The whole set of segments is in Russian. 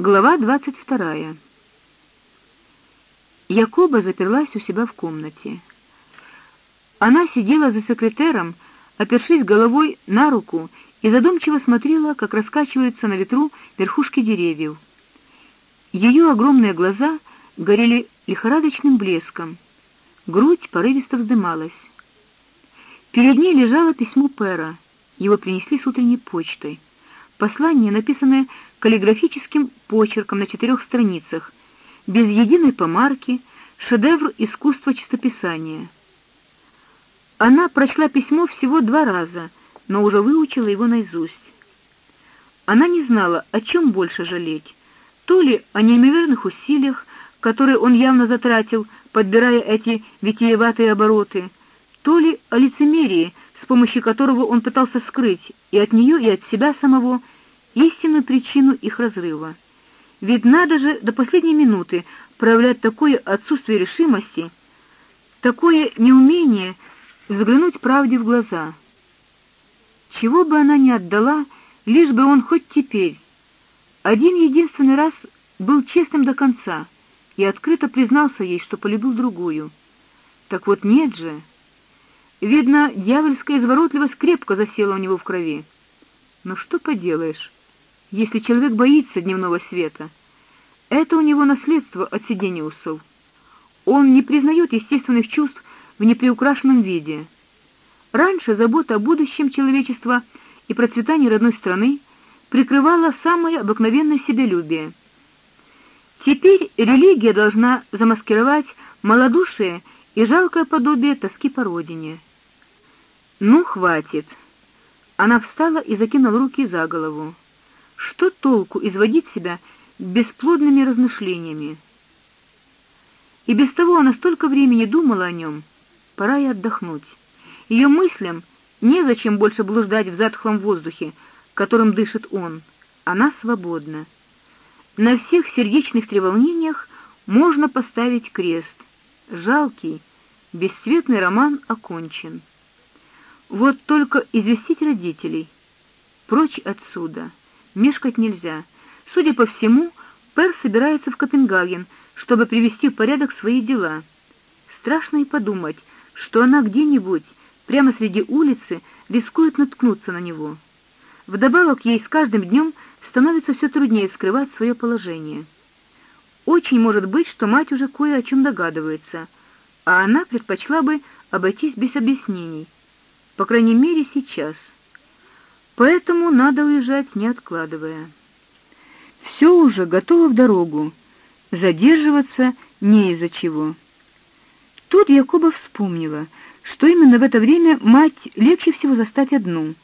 Глава двадцать вторая. Якоба заперлась у себя в комнате. Она сидела за секретером, опершись головой на руку, и задумчиво смотрела, как раскачиваются на ветру верхушки деревьев. Ее огромные глаза горели лихорадочным блеском. Грудь порывисто вздымалась. Перед ней лежало письмо Пера. Его принесли с утренней почтой. Послание, написанное каллиграфическим почерком на четырех страницах, без единой помарки, шедевр искусства чистописания. Она прочла письмо всего два раза, но уже выучила его наизусть. Она не знала, о чем больше жалеть: то ли о неимоверных усилиях, которые он явно затратил, подбирая эти витиеватые обороты, то ли о лицемерии, с помощью которого он пытался скрыть и от нее, и от себя самого истинную причину их разрыва. Ведь надо же до последней минуты проявлять такое отсутствие решимости, такое неумение взглянуть правде в глаза. Чего бы она ни отдала, лишь бы он хоть теперь один единственный раз был честным до конца и открыто признался ей, что полюбил другую. Так вот нет же. Видно, дьявольская изворотливость крепко засела у него в крови. Но что поделаешь? Если человек боится дневного света. Это у него наследство от сидения усов. Он не признает естественных чувств в неприукрашенном виде. Раньше забота о будущем человечества и процветании родной страны прикрывала самое обыкновенное себелюбие. Теперь религия должна замаскировать малодушие и жалкое подобие тоски по родине. Ну, хватит. Она встала и закинула руки за голову. Что толку изводить себя бесплодными размышлениями? И без того она столько времени думала о нем, пора и отдохнуть. Ее мыслям незачем больше блуждать в затхлом воздухе, которым дышит он. Она свободна. На всех сердечных треволнениях можно поставить крест. Жалкий, бесцветный роман окончен. Вот только известить родителей прочь отсюда. Мешкать нельзя. Судя по всему, Пер собирается в Копенгаген, чтобы привести в порядок свои дела. Страшно и подумать, что она где-нибудь прямо среди улицы рискует наткнуться на него. Вдобавок ей с каждым днем становится все труднее скрывать свое положение. Очень может быть, что мать уже кое о чем догадывается, а она предпочла бы обойтись без объяснений. По крайней мере, сейчас. Поэтому надо уезжать, не откладывая. Все уже готово в дорогу. Задерживаться не из-за чего. Тут Якуба вспомнила, что именно в это время мать легче всего застать одну.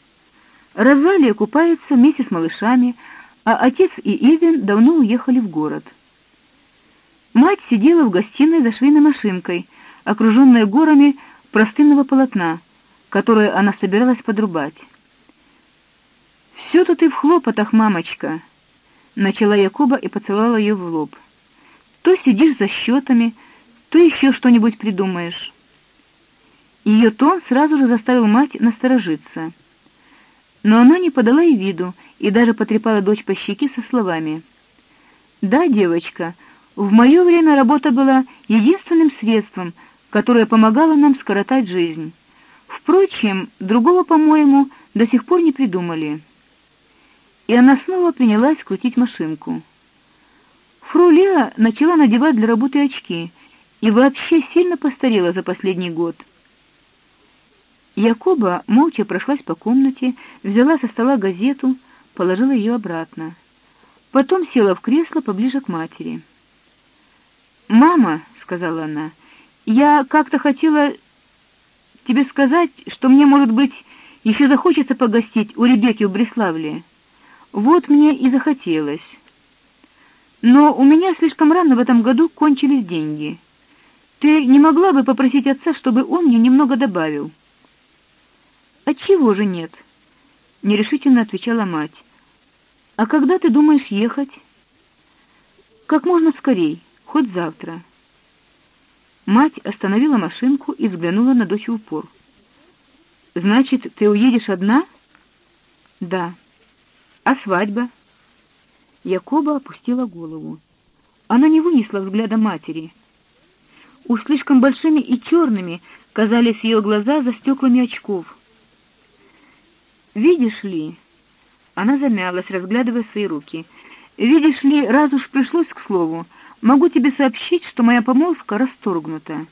Розалия купается вместе с малышами, а отец и Ивен давно уехали в город. Мать сидела в гостиной за швейной машинкой, окруженная горами простынного полотна, которое она собиралась подрубать. Все тут и в хлопотах, мамочка, начала Якуба и поцеловала ее в лоб. То сидишь за счетами, то еще что-нибудь придумаешь. Ее тон сразу же заставил мать насторожиться. Но она не подала и виду, и даже потрепала дочь по щеке со словами: "Да, девочка, в мое время работа была единственным средством, которое помогало нам скоротать жизнь. Впрочем, другого, по-моему, до сих пор не придумали" и она снова принялась крутить машинку. Фру начала надевать для работы очки и вообще сильно постарела за последний год. Якоба молча прошлась по комнате, взяла со стола газету, положила ее обратно. Потом села в кресло поближе к матери. "Мама", сказала она. "Я как-то хотела тебе сказать, что мне, может быть, еще захочется погостить у Ребекки в Бреславле. Вот мне и захотелось. Но у меня слишком рано в этом году кончились деньги. Ты не могла бы попросить отца, чтобы он мне немного добавил? Отчего же нет? нерешительно отвечала мать. А когда ты думаешь ехать? Как можно скорей, хоть завтра. Мать остановила машинку и взглянула на дочь в упор. Значит, ты уедешь одна? Да. А свадьба? Якоба опустила голову. Она не вынесла взгляда матери. Уж слишком большими и черными казались ее глаза за стеклами очков. Видишь ли, она замялась, разглядывая свои руки. Видишь ли, раз уж пришлось к слову, могу тебе сообщить, что моя помолвка расторгнута.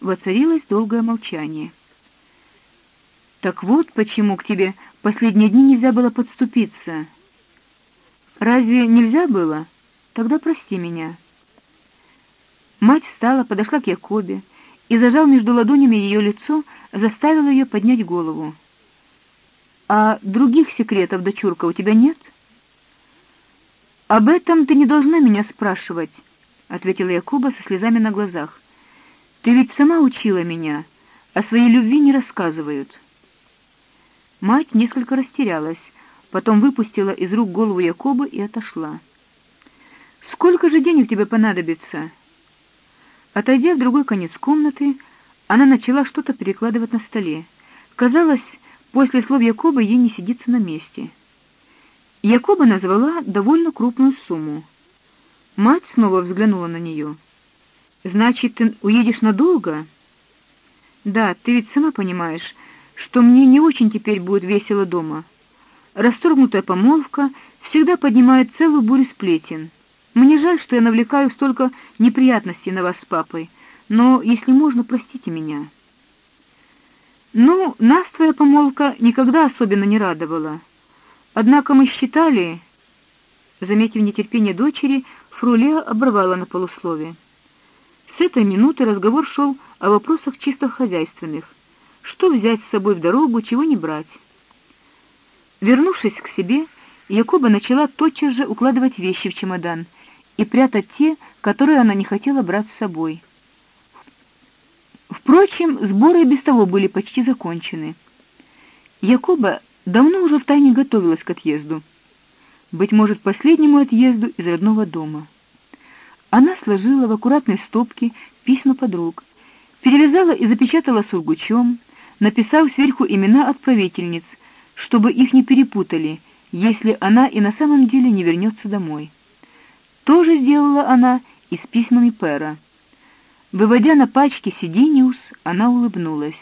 Воцарилось долгое молчание. Так вот, почему к тебе последние дни нельзя было подступиться. Разве нельзя было? Тогда прости меня. Мать встала, подошла к Якобе и зажав между ладонями ее лицо, заставила ее поднять голову. А других секретов, дочурка, у тебя нет? Об этом ты не должна меня спрашивать, ответила Якоба со слезами на глазах. Ты ведь сама учила меня, о своей любви не рассказывают. Мать несколько растерялась, потом выпустила из рук голову Якоба и отошла. Сколько же денег тебе понадобится? Отойдя в другой конец комнаты, она начала что-то перекладывать на столе. Казалось, После слов Якоба ей не сидится на месте. Якоба назвала довольно крупную сумму. Мать снова взглянула на нее. Значит, ты уедешь надолго? Да, ты ведь сама понимаешь, что мне не очень теперь будет весело дома. Расторгнутая помолвка всегда поднимает целую бурю сплетен. Мне жаль, что я навлекаю столько неприятностей на вас с папой, но если можно, простите меня. Ну, нас твоя помолвка никогда особенно не радовала. Однако мы считали, заметив нетерпение дочери, Фруле оборвала на полуслове. С этой минуты разговор шел о вопросах чисто хозяйственных. Что взять с собой в дорогу, чего не брать. Вернувшись к себе, Якоба начала тотчас же укладывать вещи в чемодан и прятать те, которые она не хотела брать с собой. Впрочем, сборы без того были почти закончены. Якоба давно уже втайне готовилась к отъезду. Быть может, последнему отъезду из родного дома. Она сложила в аккуратной стопке письма подруг, перевязала и запечатала сургучом, написав сверху имена отправительниц, чтобы их не перепутали, если она и на самом деле не вернется домой. То же сделала она и с письмами Пэра. Выводя на пачке Сидиниус, она улыбнулась,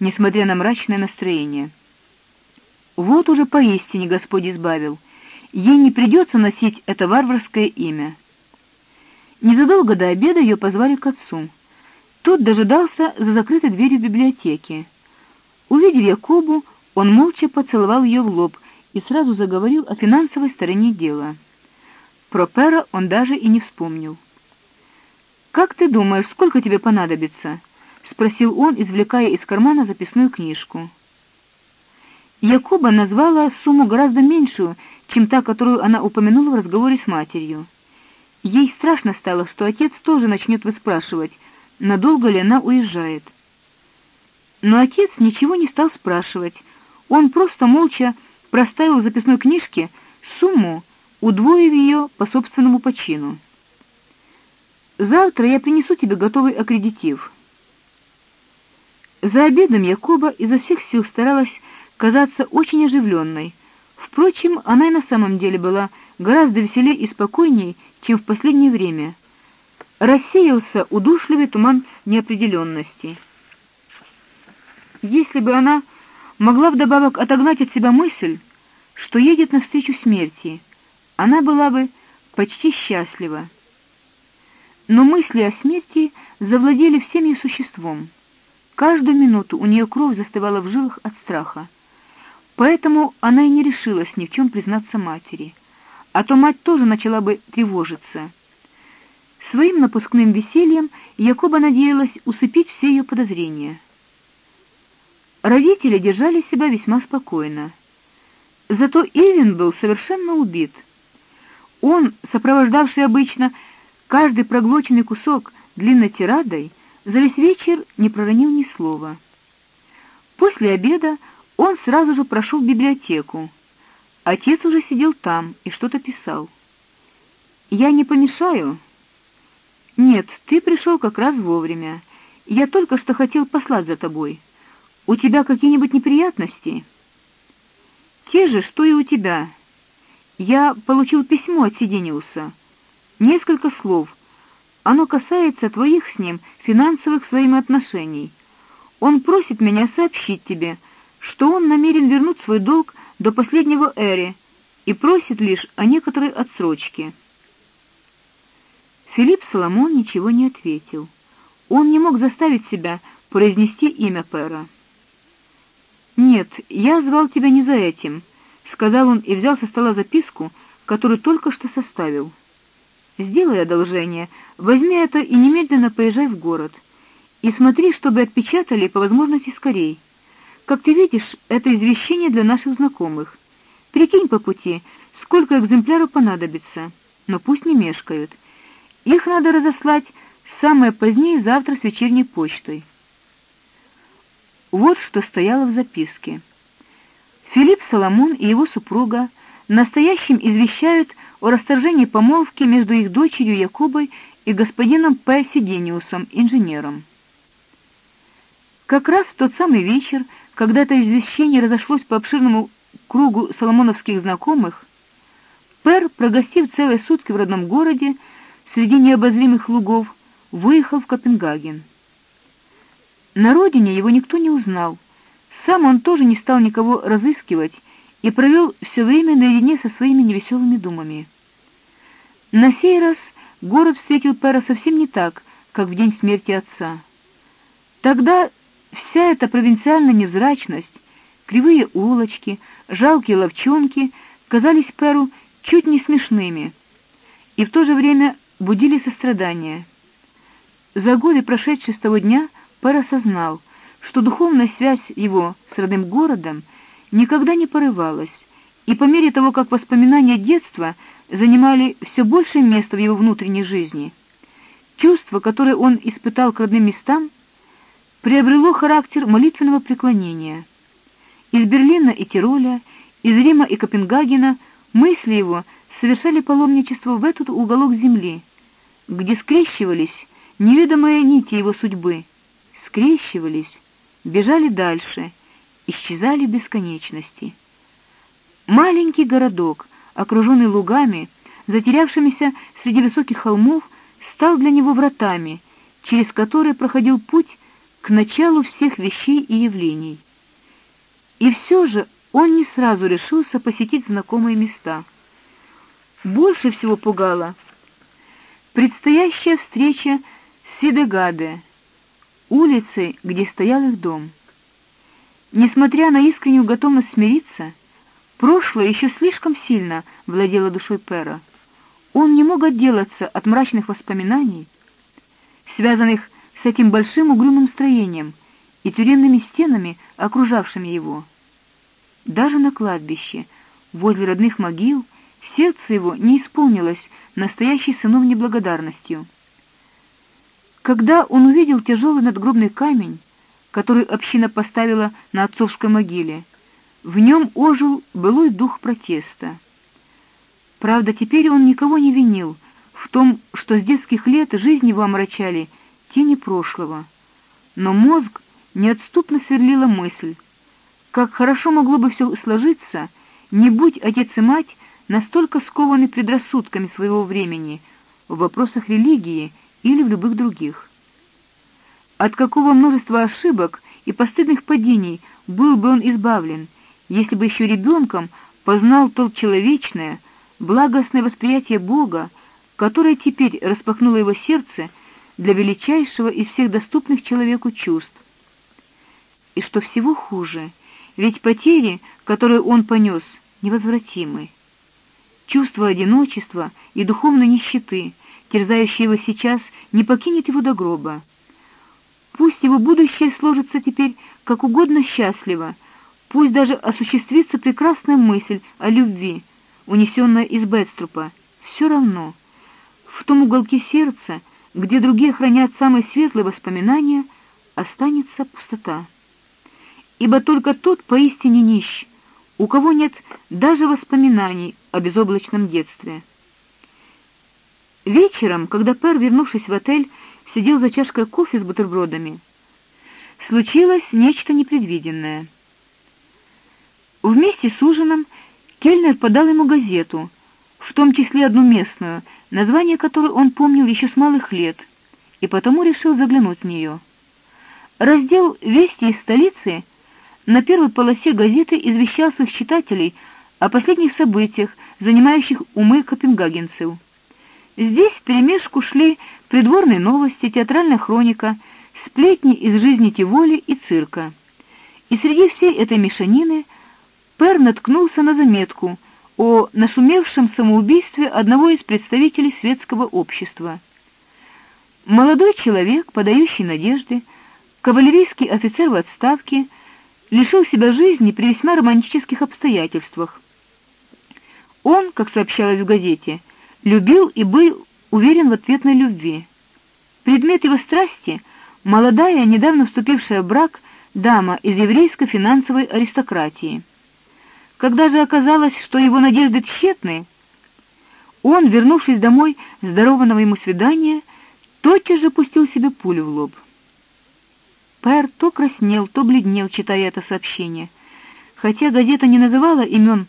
несмотря на мрачное настроение. Вот уже поистине Господь избавил. Ей не придется носить это варварское имя. Незадолго до обеда ее позвали к отцу. Тот дожидался за закрытой дверью библиотеки. Увидев Якобу, он молча поцеловал ее в лоб и сразу заговорил о финансовой стороне дела. Про Пера он даже и не вспомнил. Как ты думаешь, сколько тебе понадобится? спросил он, извлекая из кармана записную книжку. Якоба назвала сумму гораздо меньшую, чем та, которую она упомянула в разговоре с матерью. Ей страшно стало, что отец тоже начнет выспрашивать, надолго ли она уезжает. Но отец ничего не стал спрашивать. Он просто молча проставил в записной книжке сумму, удвоив ее по собственному почину. Завтра я принесу тебе готовый аккредитив. За обедом Якоба изо всех сил старалась казаться очень оживленной. Впрочем, она и на самом деле была гораздо веселее и спокойнее, чем в последнее время. Рассеялся удушливый туман неопределенности. Если бы она могла вдобавок отогнать от себя мысль, что едет навстречу смерти, она была бы почти счастлива но мысли о смерти завладели всем ее существом. Каждую минуту у нее кровь застывала в жилах от страха. Поэтому она и не решилась ни в чем признаться матери, а то мать тоже начала бы тревожиться. Своим напускным весельем Якоба надеялась усыпить все ее подозрения. Родители держали себя весьма спокойно. Зато Ивин был совершенно убит. Он, сопровождавший обычно Каждый проглоченный кусок длинной тирадой за весь вечер не проронил ни слова. После обеда он сразу же прошел в библиотеку. Отец уже сидел там и что-то писал. Я не помешаю? Нет, ты пришел как раз вовремя. Я только что хотел послать за тобой. У тебя какие-нибудь неприятности? Те же, что и у тебя. Я получил письмо от Сидениуса. Несколько слов. Оно касается твоих с ним финансовых взаимоотношений. Он просит меня сообщить тебе, что он намерен вернуть свой долг до последнего эри и просит лишь о некоторой отсрочке. Филипп Соломон ничего не ответил. Он не мог заставить себя произнести имя Пера. Нет, я звал тебя не за этим, сказал он и взял со стола записку, которую только что составил. Сделай одолжение, возьми это и немедленно поезжай в город. И смотри, чтобы отпечатали по возможности скорей. Как ты видишь, это извещение для наших знакомых. Прикинь по пути, сколько экземпляров понадобится, но пусть не мешкают. Их надо разослать самое позднее завтра с вечерней почтой. Вот что стояло в записке. Филипп Соломон и его супруга настоящим извещают о расторжении помолвки между их дочерью Якубой и господином П. Сидениусом, инженером. Как раз в тот самый вечер, когда это извещение разошлось по обширному кругу соломоновских знакомых, Пер, прогостив целые сутки в родном городе среди необозримых лугов, выехал в Копенгаген. На родине его никто не узнал. Сам он тоже не стал никого разыскивать и провел все время наедине со своими невеселыми думами. На сей раз город встретил Пера совсем не так, как в день смерти отца. Тогда вся эта провинциальная невзрачность, кривые улочки, жалкие лавчонки казались Перу чуть не смешными и в то же время будили сострадание. За годы, прошедшие с того дня, Пэр осознал, что духовная связь его с родным городом никогда не порывалась, и по мере того, как воспоминания детства занимали все большее место в его внутренней жизни, чувство, которое он испытал к родным местам, приобрело характер молитвенного преклонения. Из Берлина и Тироля, из Рима и Копенгагена мысли его совершали паломничество в этот уголок земли, где скрещивались неведомые нити его судьбы, скрещивались, бежали дальше, исчезали бесконечности. Маленький городок, окруженный лугами, затерявшимися среди высоких холмов, стал для него вратами, через которые проходил путь к началу всех вещей и явлений. И все же он не сразу решился посетить знакомые места. Больше всего пугало предстоящая встреча с Сидегаде, улицей, где стоял их дом. Несмотря на искреннюю готовность смириться, прошлое еще слишком сильно владело душой Пера. Он не мог отделаться от мрачных воспоминаний, связанных с этим большим угрюмым строением и тюремными стенами, окружавшими его. Даже на кладбище, возле родных могил, сердце его не исполнилось настоящей сыновней благодарностью. Когда он увидел тяжелый надгробный камень, который община поставила на отцовской могиле, в нем ожил былой дух протеста. Правда, теперь он никого не винил в том, что с детских лет жизнь его омрачали тени прошлого. Но мозг неотступно сверлила мысль, как хорошо могло бы все сложиться, не будь отец и мать настолько скованы предрассудками своего времени в вопросах религии или в любых других. От какого множества ошибок и постыдных падений был бы он избавлен, если бы еще ребенком познал то человечное, благостное восприятие Бога, которое теперь распахнуло его сердце для величайшего из всех доступных человеку чувств. И что всего хуже, ведь потери, которые он понес, невозвратимы. Чувство одиночества и духовной нищеты, терзающее его сейчас, не покинет его до гроба. Пусть его будущее сложится теперь как угодно счастливо, пусть даже осуществится прекрасная мысль о любви, унесенная из Бетструпа, все равно. В том уголке сердца, где другие хранят самые светлые воспоминания, останется пустота. Ибо только тот поистине нищ, у кого нет даже воспоминаний о безоблачном детстве. Вечером, когда Пер, вернувшись в отель, сидел за чашкой кофе с бутербродами, случилось нечто непредвиденное. Вместе с ужином Кельнер подал ему газету, в том числе одну местную, название которой он помнил еще с малых лет, и потому решил заглянуть в нее. Раздел «Вести из столицы» на первой полосе газеты извещал своих читателей о последних событиях, занимающих умы копенгагенцев. Здесь вперемешку шли придворные новости, театральная хроника, сплетни из жизни Тиволи и цирка. И среди всей этой мешанины Пер наткнулся на заметку о нашумевшем самоубийстве одного из представителей светского общества. Молодой человек, подающий надежды, кавалерийский офицер в отставке, лишил себя жизни при весьма романтических обстоятельствах. Он, как сообщалось в газете, любил и был уверен в ответной любви. Предмет его страсти молодая, недавно вступившая в брак дама из еврейской финансовой аристократии. Когда же оказалось, что его надежды тщетны, он, вернувшись домой с дарованного ему свидания, тотчас же пустил себе пулю в лоб. Пэр то краснел, то бледнел, читая это сообщение. Хотя газета не называла имен,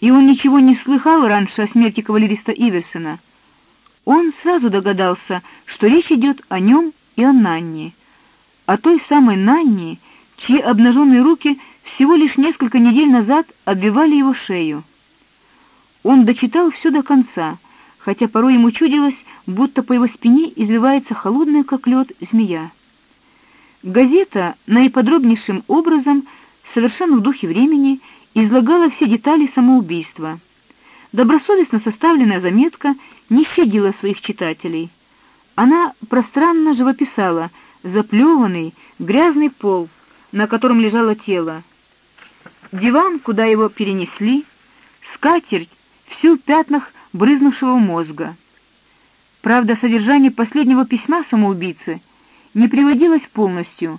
и он ничего не слыхал раньше о смерти кавалериста Иверсона, он сразу догадался, что речь идет о нем и о Нанне, о той самой Нанне, чьи обнаженные руки всего лишь несколько недель назад обвивали его шею. Он дочитал все до конца, хотя порой ему чудилось, будто по его спине извивается холодная, как лед, змея. Газета наиподробнейшим образом, совершенно в духе времени, излагала все детали самоубийства. Добросовестно составленная заметка не щадила своих читателей. Она пространно живописала заплеванный, грязный пол, на котором лежало тело, диван, куда его перенесли, скатерть, всю в пятнах брызнувшего мозга. Правда, содержание последнего письма самоубийцы не приводилось полностью,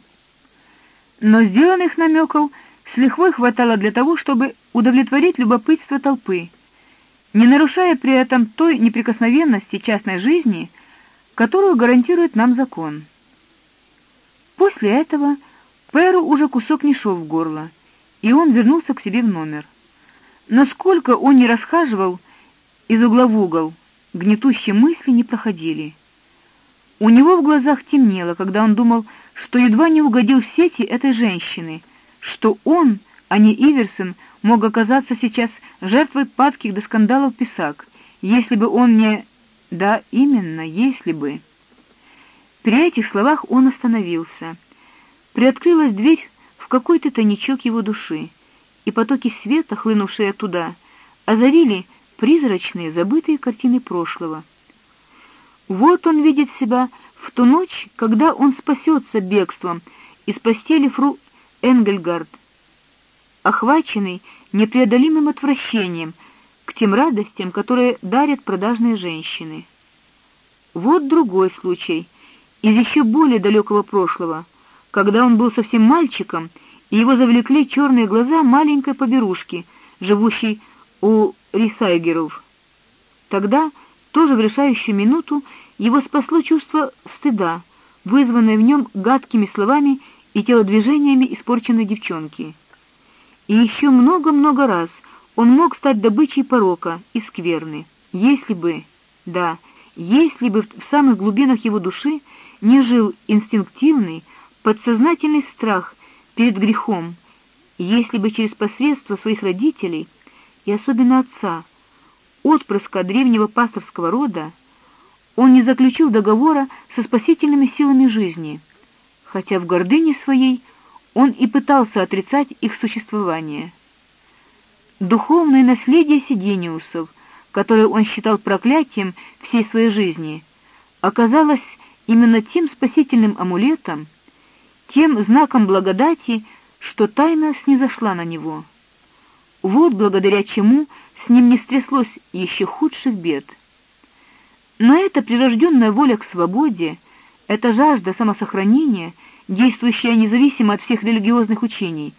но сделанных намеков с лихвой хватало для того, чтобы удовлетворить любопытство толпы не нарушая при этом той неприкосновенности частной жизни, которую гарантирует нам закон. После этого Перу уже кусок не шел в горло, и он вернулся к себе в номер. Насколько он не расхаживал из угла в угол, гнетущие мысли не проходили. У него в глазах темнело, когда он думал, что едва не угодил в сети этой женщины, что он, а не Иверсон, мог оказаться сейчас жертвой падких до скандалов писак, если бы он не... Да, именно, если бы... При этих словах он остановился. Приоткрылась дверь в какой-то тайничок его души, и потоки света, хлынувшие оттуда, озарили призрачные, забытые картины прошлого. Вот он видит себя в ту ночь, когда он спасется бегством из постели фру Энгельгард, охваченный непреодолимым отвращением к тем радостям, которые дарят продажные женщины. Вот другой случай из еще более далекого прошлого, когда он был совсем мальчиком, и его завлекли черные глаза маленькой поберушки, живущей у Рисайгеров. Тогда, тоже в решающую минуту, его спасло чувство стыда, вызванное в нем гадкими словами и телодвижениями испорченной девчонки. И еще много-много раз он мог стать добычей порока и скверны, если бы, да, если бы в самых глубинах его души не жил инстинктивный, подсознательный страх перед грехом, если бы через посредство своих родителей и особенно отца, отпрыска древнего пасторского рода, он не заключил договора со спасительными силами жизни, хотя в гордыне своей он и пытался отрицать их существование. Духовное наследие Сидениусов, которое он считал проклятием всей своей жизни, оказалось именно тем спасительным амулетом, тем знаком благодати, что тайна снизошла на него. Вот благодаря чему с ним не стряслось еще худших бед. Но эта прирожденная воля к свободе, эта жажда самосохранения — действующая независимо от всех религиозных учений,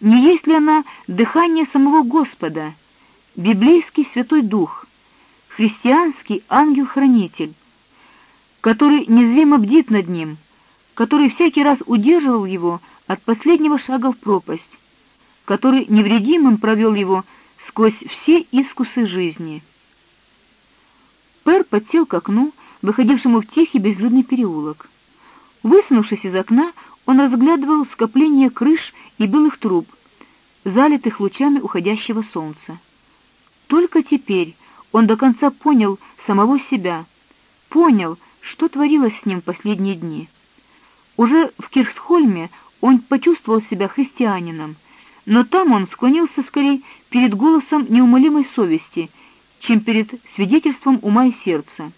не есть ли она дыхание самого Господа, библейский Святой Дух, христианский ангел-хранитель, который незримо бдит над ним, который всякий раз удерживал его от последнего шага в пропасть, который невредимым провел его сквозь все искусы жизни. Пер подсел к окну, выходившему в тихий безлюдный переулок. Высунувшись из окна, он разглядывал скопление крыш и белых труб, залитых лучами уходящего солнца. Только теперь он до конца понял самого себя, понял, что творилось с ним последние дни. Уже в Кирсхольме он почувствовал себя христианином, но там он склонился скорее перед голосом неумолимой совести, чем перед свидетельством ума и сердца.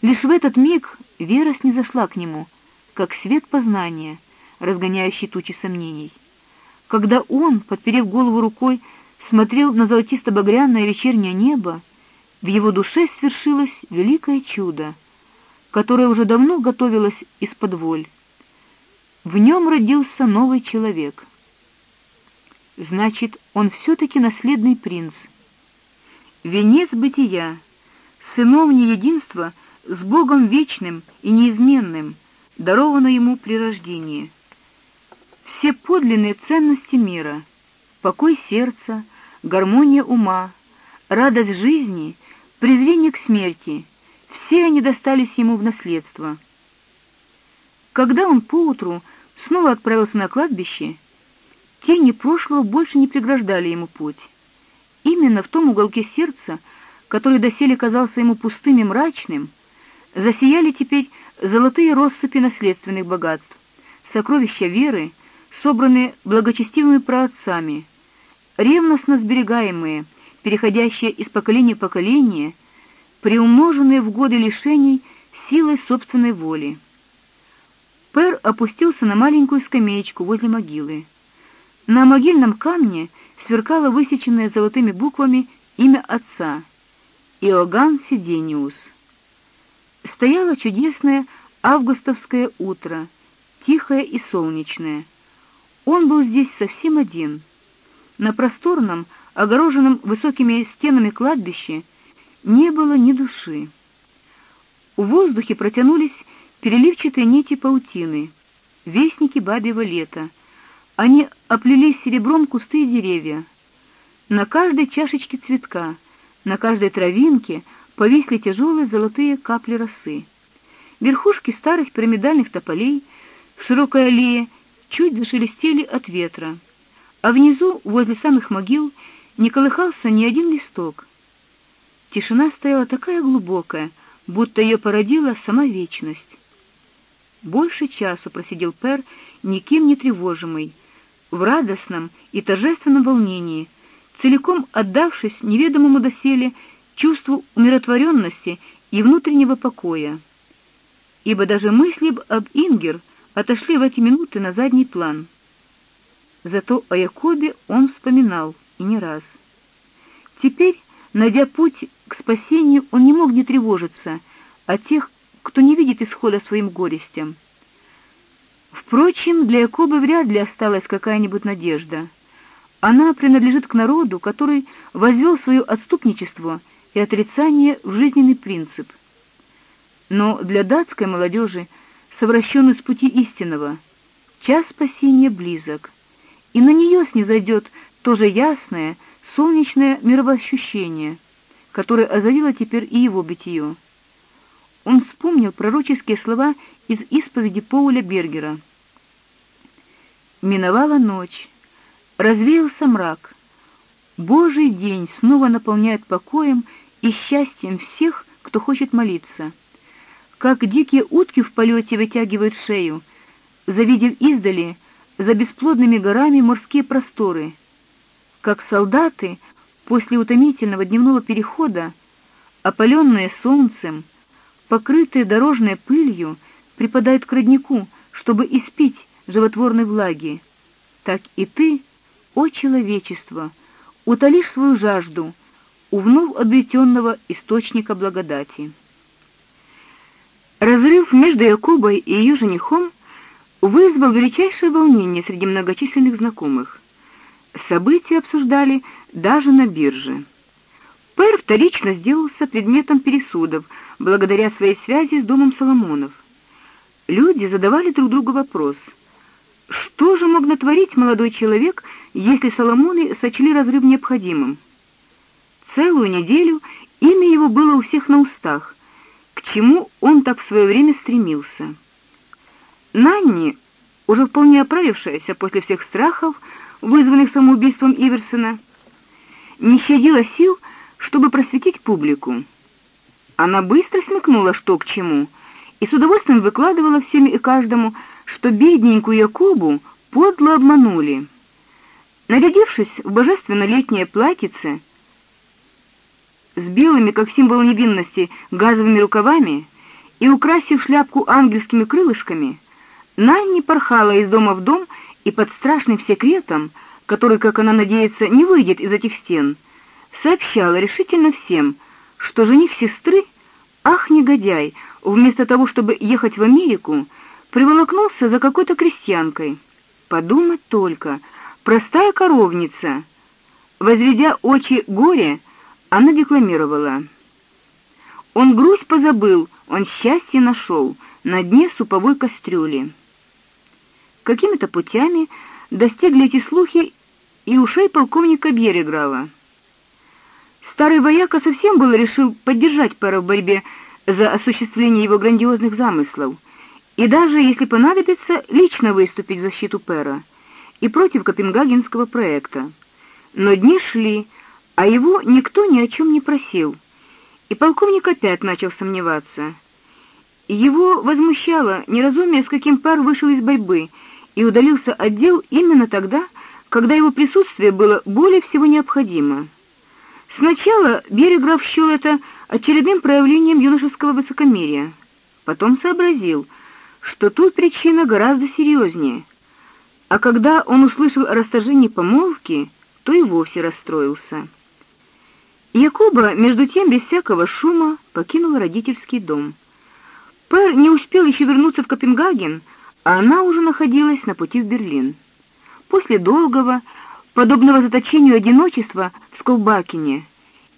Лишь в этот миг вера снизошла к нему, как свет познания, разгоняющий тучи сомнений. Когда он, подперев голову рукой, смотрел на золотисто-багряное вечернее небо, в его душе свершилось великое чудо, которое уже давно готовилось из-под воль. В нем родился новый человек. Значит, он все-таки наследный принц. Венец бытия, сыновнее единства с Богом вечным и неизменным, даровано ему при рождении. Все подлинные ценности мира — покой сердца, гармония ума, радость жизни, презрение к смерти — все они достались ему в наследство. Когда он поутру снова отправился на кладбище, тени прошлого больше не преграждали ему путь. Именно в том уголке сердца, который доселе казался ему пустым и мрачным, засияли теперь золотые россыпи наследственных богатств, сокровища веры, собранные благочестивыми праотцами, ревностно сберегаемые, переходящие из поколения в поколение, приумноженные в годы лишений силой собственной воли. Пер опустился на маленькую скамеечку возле могилы. На могильном камне сверкало высеченное золотыми буквами имя отца — Иоганн Сидениус. Стояло чудесное августовское утро, тихое и солнечное. Он был здесь совсем один. На просторном, огороженном высокими стенами кладбище не было ни души. В воздухе протянулись переливчатые нити паутины, вестники бабьего лета. Они оплели серебром кусты и деревья. На каждой чашечке цветка, на каждой травинке повисли тяжелые золотые капли росы. Верхушки старых пирамидальных тополей в широкой аллее чуть зашелестели от ветра, а внизу, возле самых могил, не колыхался ни один листок. Тишина стояла такая глубокая, будто ее породила сама вечность. Больше часу просидел Пер, никем не тревожимый, в радостном и торжественном волнении, целиком отдавшись неведомому доселе чувству умиротворенности и внутреннего покоя. Ибо даже мысли об Ингер отошли в эти минуты на задний план. Зато о Якобе он вспоминал и не раз. Теперь, найдя путь к спасению, он не мог не тревожиться о тех, кто не видит исхода своим горестям. Впрочем, для Якоба вряд ли осталась какая-нибудь надежда. Она принадлежит к народу, который возвел свое отступничество и отрицание в жизненный принцип. Но для датской молодежи, совращенной с пути истинного, час спасения близок, и на нее снизойдет то же ясное, солнечное мировоощущение, которое озарило теперь и его бытие он вспомнил пророческие слова из исповеди Пауля Бергера. Миновала ночь, развеялся мрак. Божий день снова наполняет покоем и счастьем всех, кто хочет молиться. Как дикие утки в полете вытягивают шею, завидев издали за бесплодными горами морские просторы. Как солдаты после утомительного дневного перехода, опаленные солнцем, покрытые дорожной пылью, припадают к роднику, чтобы испить животворной влаги. Так и ты, о человечество, утолишь свою жажду у вновь обретенного источника благодати. Разрыв между Якубой и ее женихом вызвал величайшее волнение среди многочисленных знакомых. События обсуждали даже на бирже. Пэр вторично сделался предметом пересудов благодаря своей связи с домом Соломонов. Люди задавали друг другу вопрос: что же мог натворить молодой человек, если Соломоны сочли разрыв необходимым? целую неделю имя его было у всех на устах, к чему он так в свое время стремился. Нанни, уже вполне оправившаяся после всех страхов, вызванных самоубийством Иверсона, не щадила сил, чтобы просветить публику. Она быстро смекнула, что к чему, и с удовольствием выкладывала всем и каждому, что бедненькую Якубу подло обманули. Нарядившись в божественно летнее платьице с белыми, как символ невинности, газовыми рукавами и украсив шляпку ангельскими крылышками, Нанни порхала из дома в дом и под страшным секретом, который, как она надеется, не выйдет из этих стен, сообщала решительно всем, что жених сестры, ах, негодяй, вместо того, чтобы ехать в Америку, приволокнулся за какой-то крестьянкой. Подумать только, простая коровница. Возведя очи горе, она декламировала: Он грусть позабыл, он счастье нашел на дне суповой кастрюли. Какими-то путями достигли эти слухи и ушей полковника Береграва. Старый вояка совсем было решил поддержать Пэра в борьбе за осуществление его грандиозных замыслов, и даже, если понадобится, лично выступить в защиту Пэра и против Копенгагенского проекта. Но дни шли, а его никто ни о чем не просил, и полковник опять начал сомневаться. Его возмущало неразумие, с каким Пэр вышел из борьбы и удалился от дел именно тогда, когда его присутствие было более всего необходимо. Сначала Берегров счел это очередным проявлением юношеского высокомерия, потом сообразил, что тут причина гораздо серьезнее. А когда он услышал о расторжении помолвки, то и вовсе расстроился. Якуба, между тем, без всякого шума покинул родительский дом. Пэр не успел еще вернуться в Копенгаген, а она уже находилась на пути в Берлин. После долгого, подобного заточению одиночества в Сколбакине,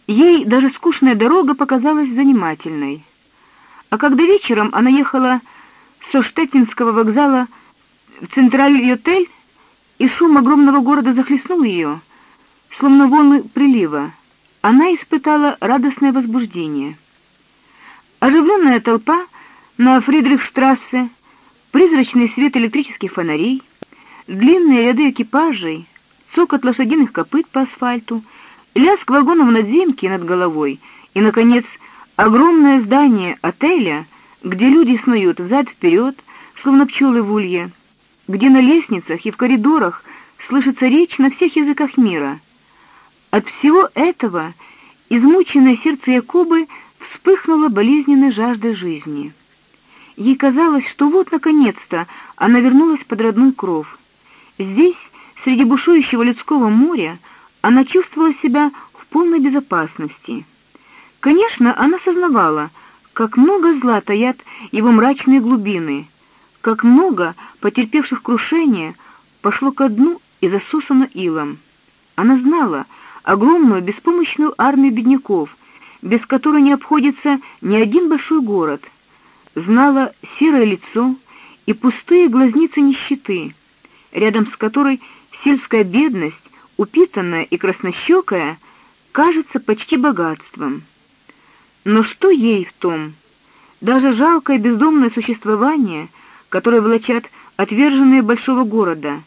ей даже скучная дорога показалась занимательной. А когда вечером она ехала со Штеттинского вокзала в центральный отель, и шум огромного города захлестнул ее, словно волны прилива, она испытала радостное возбуждение. Оживленная толпа на Фридрихштрассе, призрачный свет электрических фонарей, длинные ряды экипажей, цокот лошадиных копыт по асфальту, лязг вагонов надземки над головой и, наконец, огромное здание отеля, где люди снуют взад вперед, словно пчелы в улье, где на лестницах и в коридорах слышится речь на всех языках мира. От всего этого измученное сердце Якубы вспыхнуло болезненной жаждой жизни. Ей казалось, что вот наконец-то она вернулась под родной кров. Здесь, среди бушующего людского моря, она чувствовала себя в полной безопасности. Конечно, она сознавала, как много зла таят его мрачные глубины, как много потерпевших крушение пошло ко дну и засусано илом. Она знала огромную беспомощную армию бедняков, без которой не обходится ни один большой город. Знала серое лицо и пустые глазницы нищеты, рядом с которой сельская бедность, упитанная и краснощекая, кажется почти богатством. Но что ей в том? Даже жалкое бездомное существование, которое влачат отверженные большого города,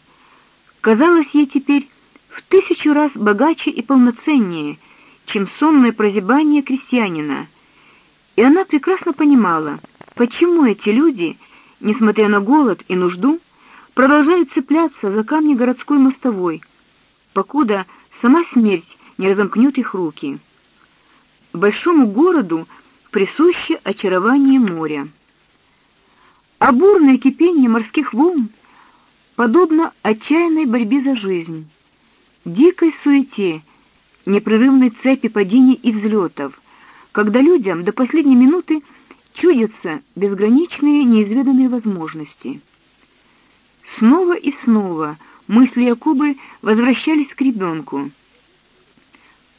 казалось ей теперь в тысячу раз богаче и полноценнее, чем сонное прозябание крестьянина. И она прекрасно понимала, почему эти люди, несмотря на голод и нужду, продолжают цепляться за камни городской мостовой, покуда сама смерть не разомкнет их руки. Большому городу присуще очарование моря. А бурное кипение морских волн подобно отчаянной борьбе за жизнь, дикой суете, непрерывной цепи падений и взлетов, когда людям до последней минуты чудятся безграничные неизведанные возможности. Снова и снова мысли Якубы возвращались к ребенку.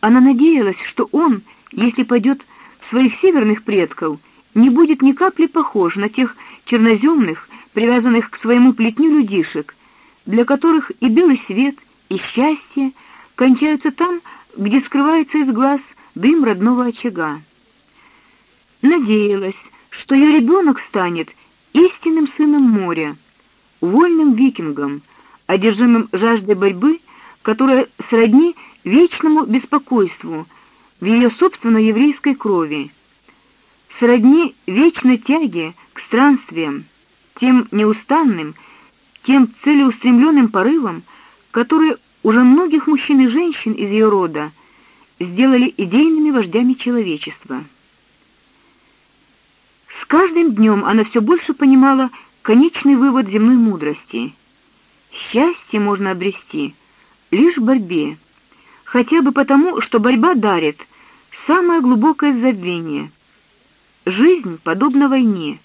Она надеялась, что он, если пойдет в своих северных предков, не будет ни капли похож на тех черноземных, привязанных к своему плетню людишек, для которых и белый свет, и счастье кончаются там, где скрывается из глаз дым родного очага. Надеялась, что ее ребенок станет истинным сыном моря, вольным викингом, одержимым жаждой борьбы, которая сродни вечному беспокойству в ее собственной еврейской крови, сродни вечной тяге к странствиям, тем неустанным, тем целеустремленным порывам, которые уже многих мужчин и женщин из ее рода сделали идейными вождями человечества. С каждым днем она все больше понимала конечный вывод земной мудрости. Счастье можно обрести лишь в борьбе, хотя бы потому, что борьба дарит самое глубокое забвение. Жизнь подобна войне.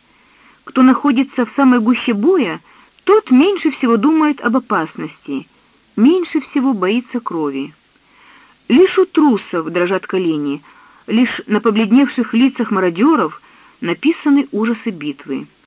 Кто находится в самой гуще боя, тот меньше всего думает об опасности, меньше всего боится крови. Лишь у трусов дрожат колени, лишь на побледневших лицах мародеров написаны ужасы битвы.